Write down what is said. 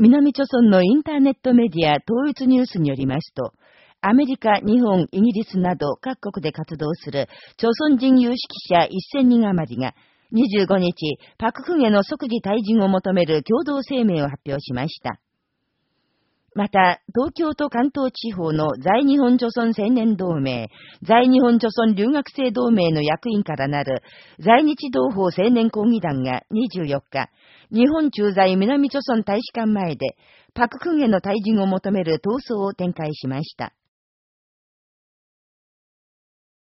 南朝村のインターネットメディア統一ニュースによりますと、アメリカ、日本、イギリスなど各国で活動する、朝鮮人有識者1000人余りが、25日、パククゲの即時退陣を求める共同声明を発表しました。また、東京と関東地方の在日本朝鮮青年同盟、在日本朝鮮留学生同盟の役員からなる、在日同胞青年抗議団が24日、日本駐在南朝鮮大使館前で、パククンへの退陣を求める闘争を展開しました。